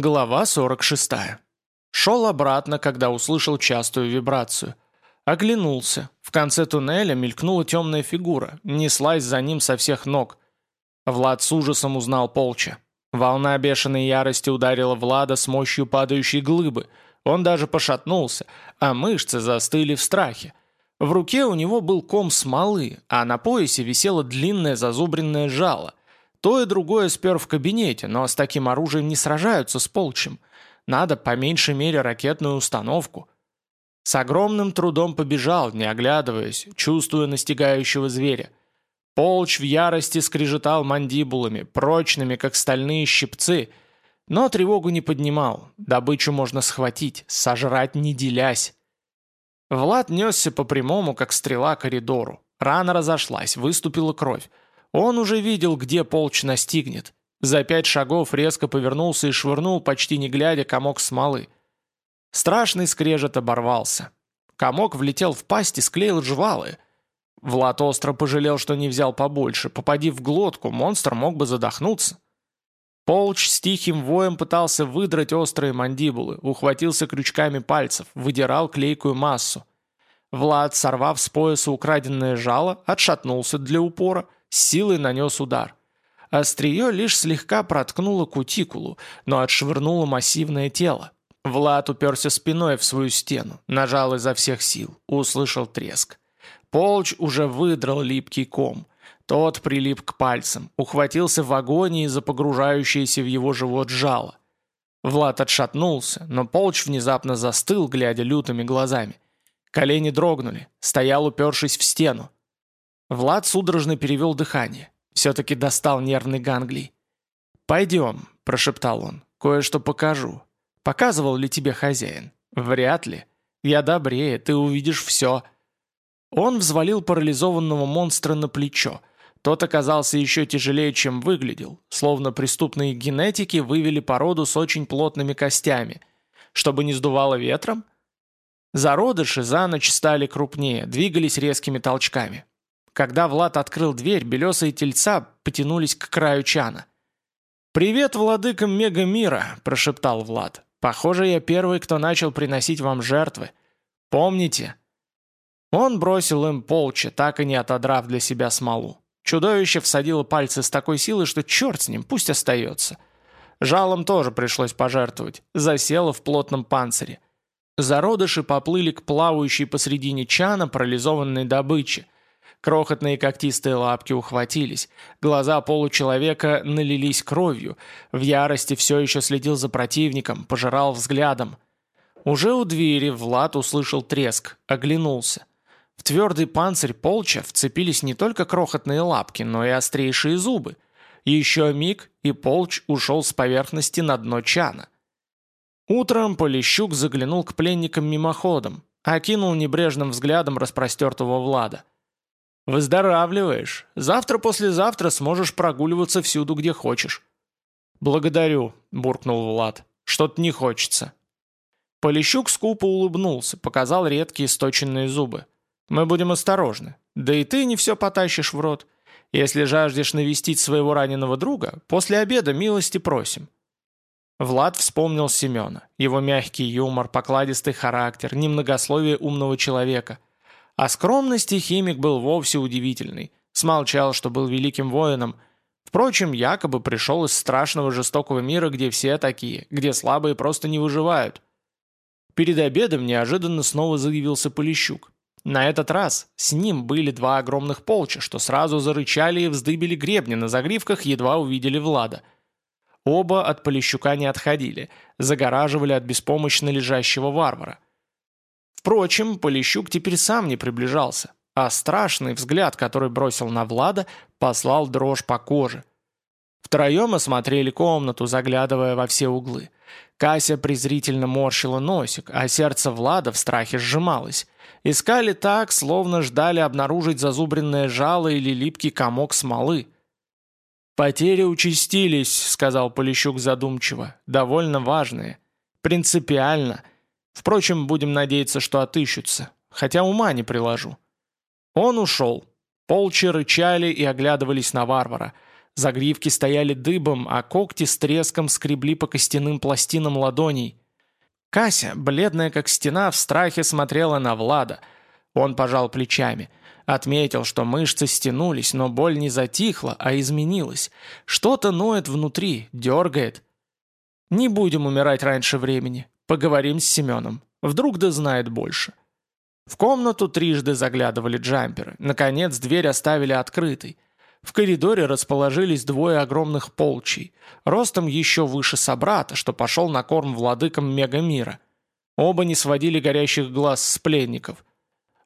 Глава 46. Шел обратно, когда услышал частую вибрацию. Оглянулся. В конце туннеля мелькнула темная фигура, неслась за ним со всех ног. Влад с ужасом узнал Полча. Волна бешеной ярости ударила Влада с мощью падающей глыбы. Он даже пошатнулся, а мышцы застыли в страхе. В руке у него был ком смолы, а на поясе висело длинное зазубренное жало. То и другое спер в кабинете, но с таким оружием не сражаются с полчем. Надо по меньшей мере ракетную установку. С огромным трудом побежал, не оглядываясь, чувствуя настигающего зверя. Полч в ярости скрежетал мандибулами, прочными, как стальные щипцы, но тревогу не поднимал. Добычу можно схватить, сожрать не делясь. Влад несся по прямому, как стрела, коридору. Рана разошлась, выступила кровь. Он уже видел, где полч настигнет. За пять шагов резко повернулся и швырнул, почти не глядя, комок смолы. Страшный скрежет оборвался. Комок влетел в пасть и склеил жвалы. Влад остро пожалел, что не взял побольше. Попади в глотку, монстр мог бы задохнуться. Полч с тихим воем пытался выдрать острые мандибулы, ухватился крючками пальцев, выдирал клейкую массу. Влад, сорвав с пояса украденное жало, отшатнулся для упора – силой нанес удар. Острие лишь слегка проткнуло кутикулу, но отшвырнуло массивное тело. Влад уперся спиной в свою стену, нажал изо всех сил, услышал треск. Полч уже выдрал липкий ком. Тот прилип к пальцам, ухватился в агонии за погружающееся в его живот жало. Влад отшатнулся, но Полч внезапно застыл, глядя лютыми глазами. Колени дрогнули, стоял, упершись в стену. Влад судорожно перевел дыхание. Все-таки достал нервный ганглий. «Пойдем», – прошептал он, – «кое-что покажу. Показывал ли тебе хозяин? Вряд ли. Я добрее, ты увидишь все». Он взвалил парализованного монстра на плечо. Тот оказался еще тяжелее, чем выглядел, словно преступные генетики вывели породу с очень плотными костями. Чтобы не сдувало ветром? Зародыши за ночь стали крупнее, двигались резкими толчками. Когда Влад открыл дверь, белесые тельца потянулись к краю чана. «Привет владыкам мега-мира!» – прошептал Влад. «Похоже, я первый, кто начал приносить вам жертвы. Помните?» Он бросил им полча, так и не отодрав для себя смолу. Чудовище всадило пальцы с такой силой, что черт с ним, пусть остается. Жалом тоже пришлось пожертвовать, засело в плотном панцире. Зародыши поплыли к плавающей посредине чана парализованной добыче – Крохотные когтистые лапки ухватились, глаза получеловека налились кровью, в ярости все еще следил за противником, пожирал взглядом. Уже у двери Влад услышал треск, оглянулся. В твердый панцирь полча вцепились не только крохотные лапки, но и острейшие зубы. Еще миг, и полч ушел с поверхности на дно чана. Утром Полищук заглянул к пленникам мимоходом, окинул небрежным взглядом распростертого Влада. «Выздоравливаешь. Завтра-послезавтра сможешь прогуливаться всюду, где хочешь». «Благодарю», — буркнул Влад. «Что-то не хочется». Полищук скупо улыбнулся, показал редкие сточенные зубы. «Мы будем осторожны. Да и ты не все потащишь в рот. Если жаждешь навестить своего раненого друга, после обеда милости просим». Влад вспомнил Семена, его мягкий юмор, покладистый характер, немногословие умного человека — а скромности химик был вовсе удивительный. Смолчал, что был великим воином. Впрочем, якобы пришел из страшного жестокого мира, где все такие, где слабые просто не выживают. Перед обедом неожиданно снова заявился Полищук. На этот раз с ним были два огромных полча, что сразу зарычали и вздыбили гребни на загривках, едва увидели Влада. Оба от Полищука не отходили, загораживали от беспомощно лежащего варвара. Впрочем, Полищук теперь сам не приближался, а страшный взгляд, который бросил на Влада, послал дрожь по коже. Втроем осмотрели комнату, заглядывая во все углы. Кася презрительно морщила носик, а сердце Влада в страхе сжималось. Искали так, словно ждали обнаружить зазубренное жало или липкий комок смолы. «Потери участились», — сказал Полищук задумчиво, — «довольно важные. Принципиально. Впрочем, будем надеяться, что отыщутся, хотя ума не приложу. Он ушел. Полчи рычали и оглядывались на варвара. Загривки стояли дыбом, а когти с треском скребли по костяным пластинам ладоней. Кася, бледная как стена, в страхе смотрела на Влада. Он пожал плечами. Отметил, что мышцы стянулись, но боль не затихла, а изменилась. Что-то ноет внутри, дергает. «Не будем умирать раньше времени. Поговорим с Семеном. Вдруг да знает больше». В комнату трижды заглядывали джамперы. Наконец, дверь оставили открытой. В коридоре расположились двое огромных полчей, ростом еще выше собрата, что пошел на корм владыкам мегамира. Оба не сводили горящих глаз с пленников.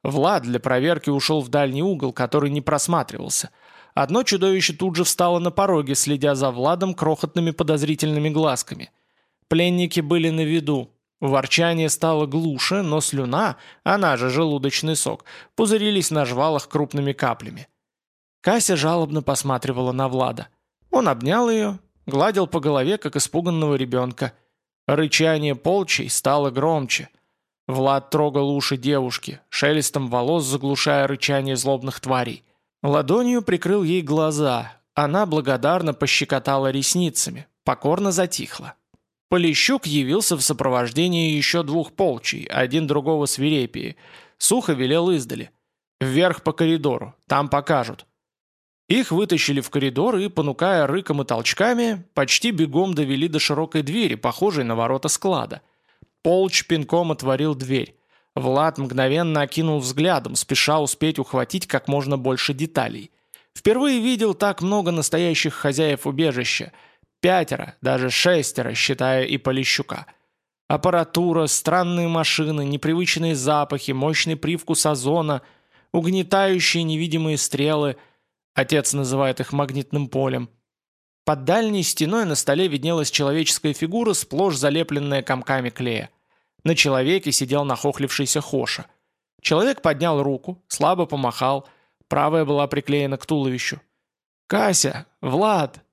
Влад для проверки ушел в дальний угол, который не просматривался. Одно чудовище тут же встало на пороге, следя за Владом крохотными подозрительными глазками. Пленники были на виду. Ворчание стало глуше, но слюна, она же желудочный сок, пузырились на жвалах крупными каплями. Кася жалобно посматривала на Влада. Он обнял ее, гладил по голове, как испуганного ребенка. Рычание полчей стало громче. Влад трогал уши девушки, шелестом волос заглушая рычание злобных тварей. Ладонью прикрыл ей глаза. Она благодарно пощекотала ресницами, покорно затихла. Полищук явился в сопровождении еще двух полчей, один другого свирепии. Сухо велел издали. «Вверх по коридору, там покажут». Их вытащили в коридор и, понукая рыком и толчками, почти бегом довели до широкой двери, похожей на ворота склада. Полч пинком отворил дверь. Влад мгновенно окинул взглядом, спеша успеть ухватить как можно больше деталей. Впервые видел так много настоящих хозяев убежища – Пятеро, даже шестеро, считая и Полищука. Аппаратура, странные машины, непривычные запахи, мощный привкус озона, угнетающие невидимые стрелы, отец называет их магнитным полем. Под дальней стеной на столе виднелась человеческая фигура, сплошь залепленная комками клея. На человеке сидел нахохлившийся Хоша. Человек поднял руку, слабо помахал, правая была приклеена к туловищу. «Кася! Влад!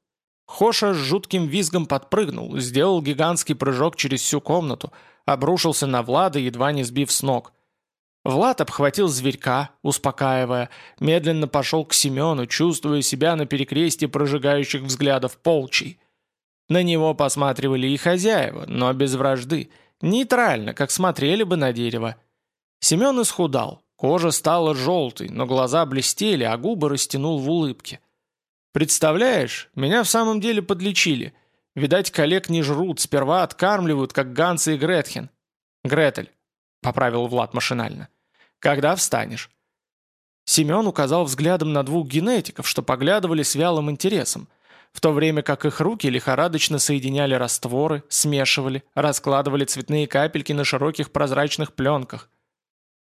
Хоша с жутким визгом подпрыгнул, сделал гигантский прыжок через всю комнату, обрушился на Влада, едва не сбив с ног. Влад обхватил зверька, успокаивая, медленно пошел к Семену, чувствуя себя на перекрестье прожигающих взглядов полчий. На него посматривали и хозяева, но без вражды, нейтрально, как смотрели бы на дерево. Семен исхудал, кожа стала желтой, но глаза блестели, а губы растянул в улыбке. Представляешь, меня в самом деле подлечили. Видать, коллег не жрут, сперва откармливают, как Ганса и Гретхен. Гретель, поправил Влад машинально. Когда встанешь? Семен указал взглядом на двух генетиков, что поглядывали с вялым интересом, в то время как их руки лихорадочно соединяли растворы, смешивали, раскладывали цветные капельки на широких прозрачных пленках.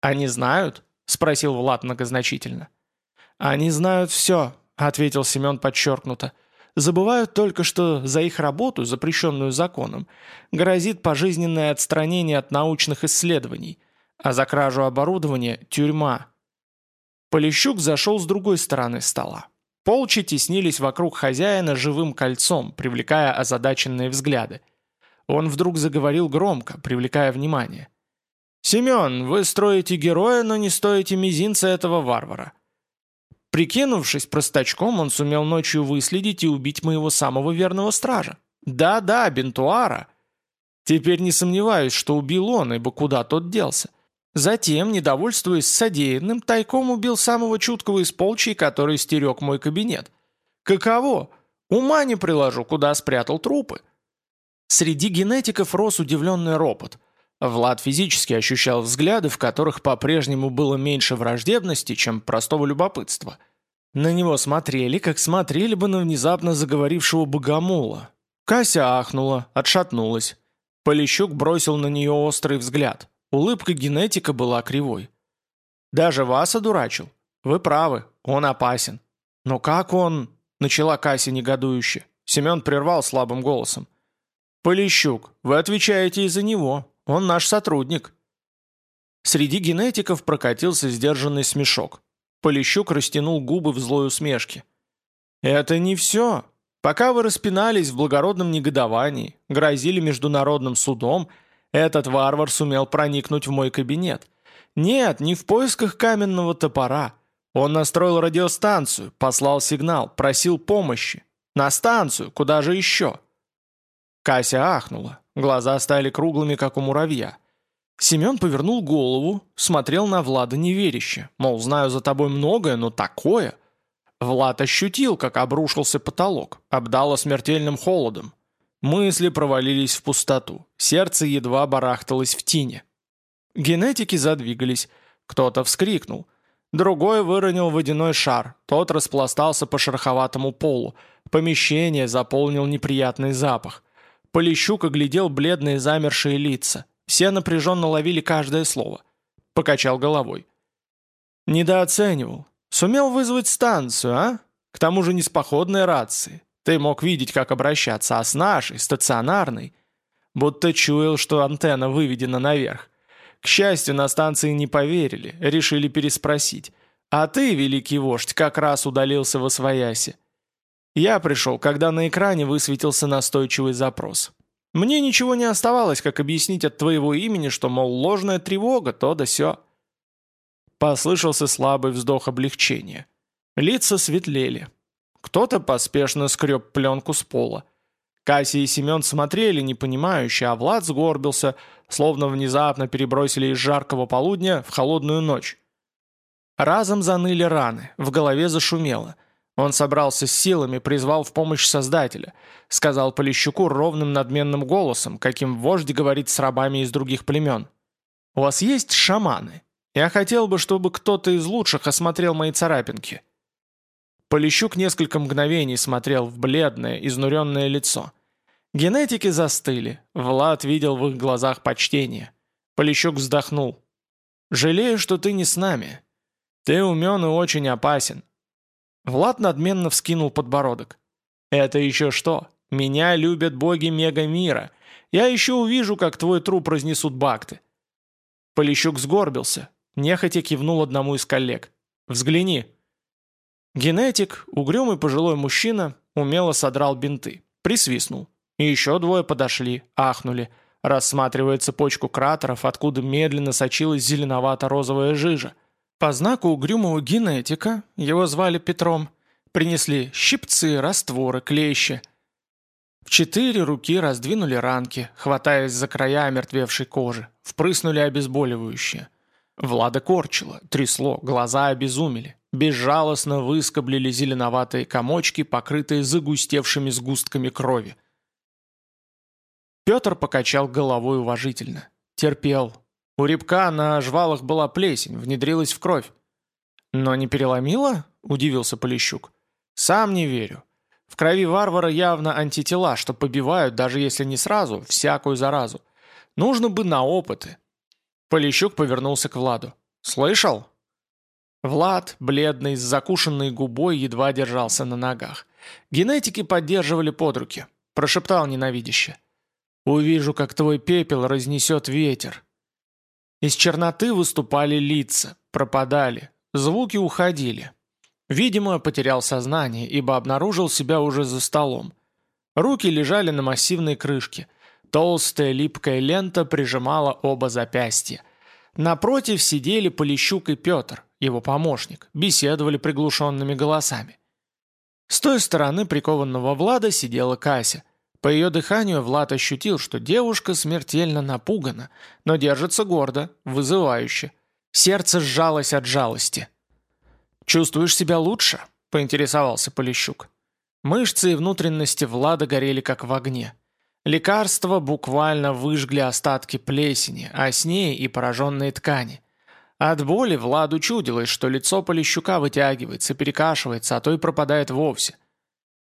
«Они знают?» — спросил Влад многозначительно. «Они знают все», ответил Семен подчеркнуто. Забывают только, что за их работу, запрещенную законом, грозит пожизненное отстранение от научных исследований, а за кражу оборудования – тюрьма. Полищук зашел с другой стороны стола. Полчи теснились вокруг хозяина живым кольцом, привлекая озадаченные взгляды. Он вдруг заговорил громко, привлекая внимание. «Семен, вы строите героя, но не стоите мизинца этого варвара. Прикинувшись простачком, он сумел ночью выследить и убить моего самого верного стража. Да-да, Бентуара. Теперь не сомневаюсь, что убил он, ибо куда тот делся. Затем, недовольствуясь содеянным, тайком убил самого чуткого из полчей, который стерег мой кабинет. Каково? Ума не приложу, куда спрятал трупы. Среди генетиков рос удивленный ропот. Влад физически ощущал взгляды, в которых по-прежнему было меньше враждебности, чем простого любопытства. На него смотрели, как смотрели бы на внезапно заговорившего богомола. Кася ахнула, отшатнулась. Полищук бросил на нее острый взгляд. Улыбка генетика была кривой. «Даже вас одурачил? Вы правы, он опасен». «Но как он...» — начала Кася негодующе. Семен прервал слабым голосом. «Полищук, вы отвечаете из-за него. Он наш сотрудник». Среди генетиков прокатился сдержанный смешок. Полищук растянул губы в злой усмешке. «Это не все. Пока вы распинались в благородном негодовании, грозили международным судом, этот варвар сумел проникнуть в мой кабинет. Нет, не в поисках каменного топора. Он настроил радиостанцию, послал сигнал, просил помощи. На станцию, куда же еще?» Кася ахнула, глаза стали круглыми, как у муравья. Семен повернул голову, смотрел на Влада неверяще, мол, знаю за тобой многое, но такое... Влад ощутил, как обрушился потолок, обдало смертельным холодом. Мысли провалились в пустоту, сердце едва барахталось в тине. Генетики задвигались, кто-то вскрикнул. Другой выронил водяной шар, тот распластался по шероховатому полу. Помещение заполнил неприятный запах. Полищук оглядел бледные замершие лица. Все напряженно ловили каждое слово. Покачал головой. «Недооценивал. Сумел вызвать станцию, а? К тому же не с походной рации. Ты мог видеть, как обращаться, а с нашей, стационарной. Будто чуял, что антенна выведена наверх. К счастью, на станции не поверили, решили переспросить. А ты, великий вождь, как раз удалился во свояси. Я пришел, когда на экране высветился настойчивый запрос. Мне ничего не оставалось, как объяснить от твоего имени, что, мол, ложная тревога, то да сё. Послышался слабый вздох облегчения. Лица светлели. Кто-то поспешно скреб пленку с пола. Кася и Семен смотрели непонимающе, а Влад сгорбился, словно внезапно перебросили из жаркого полудня в холодную ночь. Разом заныли раны, в голове зашумело. Он собрался с силами, призвал в помощь Создателя. Сказал Полищуку ровным надменным голосом, каким вождь говорит с рабами из других племен. «У вас есть шаманы? Я хотел бы, чтобы кто-то из лучших осмотрел мои царапинки». Полищук несколько мгновений смотрел в бледное, изнуренное лицо. Генетики застыли. Влад видел в их глазах почтение. Полищук вздохнул. «Жалею, что ты не с нами. Ты умен и очень опасен». Влад надменно вскинул подбородок. «Это еще что? Меня любят боги мега-мира. Я еще увижу, как твой труп разнесут бакты». Полищук сгорбился. Нехотя кивнул одному из коллег. «Взгляни». Генетик, угрюмый пожилой мужчина, умело содрал бинты. Присвистнул. И еще двое подошли, ахнули, рассматривая цепочку кратеров, откуда медленно сочилась зеленовато-розовая жижа. По знаку угрюмого генетика, его звали Петром, принесли щипцы, растворы, клещи. В четыре руки раздвинули ранки, хватаясь за края омертвевшей кожи, впрыснули обезболивающее. Влада корчила, трясло, глаза обезумели. Безжалостно выскоблили зеленоватые комочки, покрытые загустевшими сгустками крови. Петр покачал головой уважительно. Терпел. У рябка на жвалах была плесень, внедрилась в кровь. «Но не переломила?» – удивился Полищук. «Сам не верю. В крови варвара явно антитела, что побивают, даже если не сразу, всякую заразу. Нужно бы на опыты». Полищук повернулся к Владу. «Слышал?» Влад, бледный, с закушенной губой, едва держался на ногах. Генетики поддерживали под руки. Прошептал ненавидяще. Увижу, как твой пепел разнесет ветер». Из черноты выступали лица, пропадали, звуки уходили. Видимо, потерял сознание, ибо обнаружил себя уже за столом. Руки лежали на массивной крышке. Толстая липкая лента прижимала оба запястья. Напротив сидели Полищук и Петр, его помощник, беседовали приглушенными голосами. С той стороны прикованного Влада сидела Кася. По ее дыханию Влад ощутил, что девушка смертельно напугана, но держится гордо, вызывающе. Сердце сжалось от жалости. «Чувствуешь себя лучше?» – поинтересовался Полищук. Мышцы и внутренности Влада горели как в огне. Лекарства буквально выжгли остатки плесени, а с ней и пораженные ткани. От боли Владу чудилось, что лицо Полищука вытягивается, перекашивается, а то и пропадает вовсе –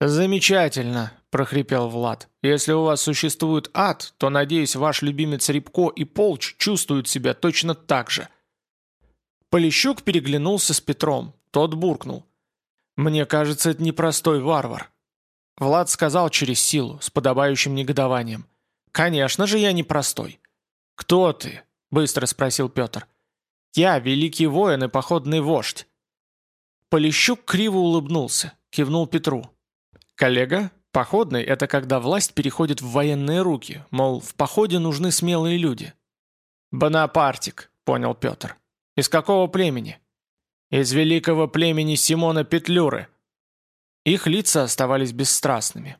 «Замечательно», – прохрипел Влад. «Если у вас существует ад, то, надеюсь, ваш любимец Рябко и Полч чувствуют себя точно так же». Полищук переглянулся с Петром. Тот буркнул. «Мне кажется, это непростой варвар». Влад сказал через силу, с подобающим негодованием. «Конечно же я непростой». «Кто ты?» – быстро спросил Петр. «Я великий воин и походный вождь». Полищук криво улыбнулся, кивнул Петру. Коллега, походный – это когда власть переходит в военные руки, мол, в походе нужны смелые люди. «Бонапартик», – понял Петр. «Из какого племени?» «Из великого племени Симона Петлюры». Их лица оставались бесстрастными.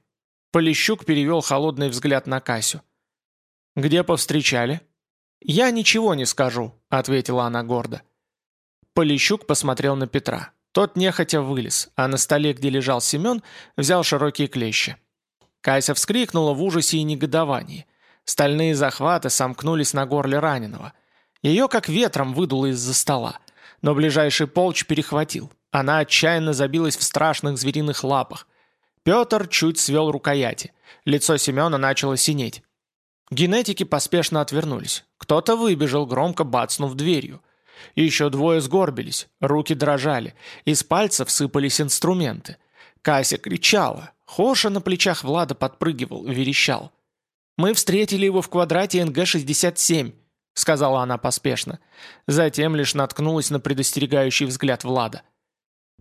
Полищук перевел холодный взгляд на Касю. «Где повстречали?» «Я ничего не скажу», — ответила она гордо. Полищук посмотрел на Петра. Тот нехотя вылез, а на столе, где лежал Семен, взял широкие клещи. Кася вскрикнула в ужасе и негодовании. Стальные захваты сомкнулись на горле раненого. Ее как ветром выдуло из-за стола. Но ближайший полч перехватил. Она отчаянно забилась в страшных звериных лапах. Петр чуть свел рукояти. Лицо Семена начало синеть. Генетики поспешно отвернулись. Кто-то выбежал, громко бацнув дверью. Еще двое сгорбились, руки дрожали, из пальцев сыпались инструменты. Кася кричала, Хоша на плечах Влада подпрыгивал, верещал. «Мы встретили его в квадрате НГ-67», — сказала она поспешно. Затем лишь наткнулась на предостерегающий взгляд Влада.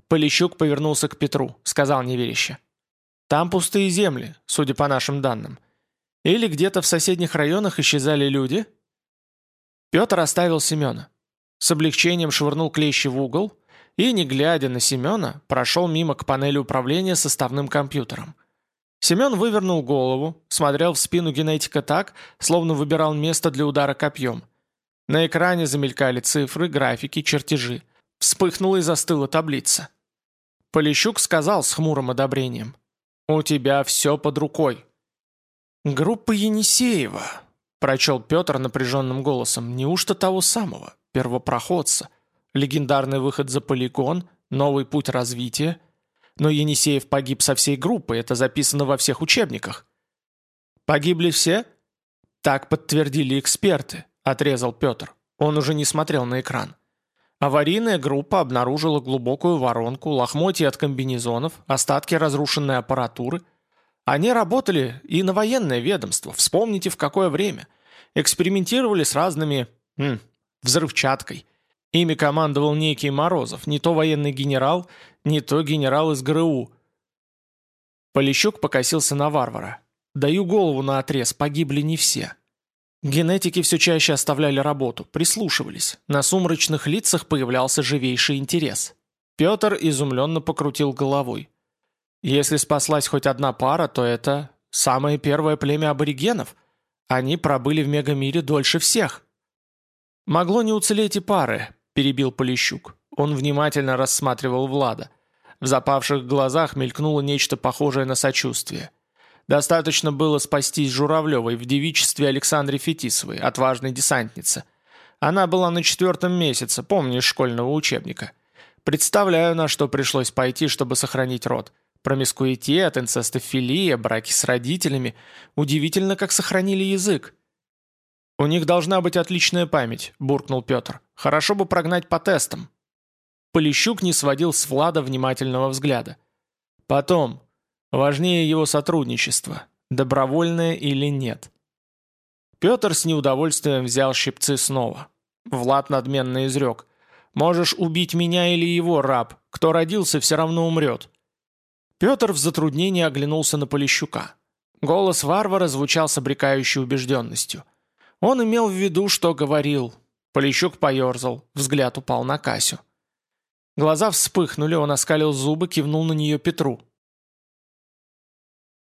Полищук повернулся к Петру, сказал неверяще. «Там пустые земли, судя по нашим данным. Или где-то в соседних районах исчезали люди?» Петр оставил Семена. С облегчением швырнул клещи в угол, и, не глядя на Семена, прошел мимо к панели управления составным компьютером. Семен вывернул голову, смотрел в спину генетика так, словно выбирал место для удара копьем. На экране замелькали цифры, графики, чертежи. Вспыхнула и застыла таблица. Полищук сказал с хмурым одобрением. «У тебя все под рукой». «Группа Енисеева», — прочел Петр напряженным голосом. «Неужто того самого, первопроходца?» легендарный выход за полигон, новый путь развития. Но Енисеев погиб со всей группой, это записано во всех учебниках. «Погибли все?» «Так подтвердили эксперты», — отрезал Петр. Он уже не смотрел на экран. Аварийная группа обнаружила глубокую воронку, лохмотья от комбинезонов, остатки разрушенной аппаратуры. Они работали и на военное ведомство, вспомните в какое время. Экспериментировали с разными... М, взрывчаткой. Ими командовал некий Морозов, не то военный генерал, не то генерал из ГРУ. Полищук покосился на варвара. «Даю голову на отрез, погибли не все». Генетики все чаще оставляли работу, прислушивались. На сумрачных лицах появлялся живейший интерес. Петр изумленно покрутил головой. «Если спаслась хоть одна пара, то это самое первое племя аборигенов. Они пробыли в мегамире дольше всех». «Могло не уцелеть и пары», – перебил Полищук. Он внимательно рассматривал Влада. В запавших глазах мелькнуло нечто похожее на сочувствие. Достаточно было спастись Журавлевой в девичестве Александре Фетисовой, отважной десантнице. Она была на четвертом месяце, помню, из школьного учебника. Представляю, на что пришлось пойти, чтобы сохранить род. Промискуитет, инцестофилия, браки с родителями. Удивительно, как сохранили язык. «У них должна быть отличная память», – буркнул Петр. «Хорошо бы прогнать по тестам». Полищук не сводил с Влада внимательного взгляда. «Потом. Важнее его сотрудничество. Добровольное или нет». Петр с неудовольствием взял щипцы снова. Влад надменно изрек. «Можешь убить меня или его, раб. Кто родился, все равно умрет». Петр в затруднении оглянулся на Полищука. Голос варвара звучал с обрекающей убежденностью. Он имел в виду, что говорил. Полищук поерзал, взгляд упал на Касю. Глаза вспыхнули, он оскалил зубы, кивнул на нее Петру.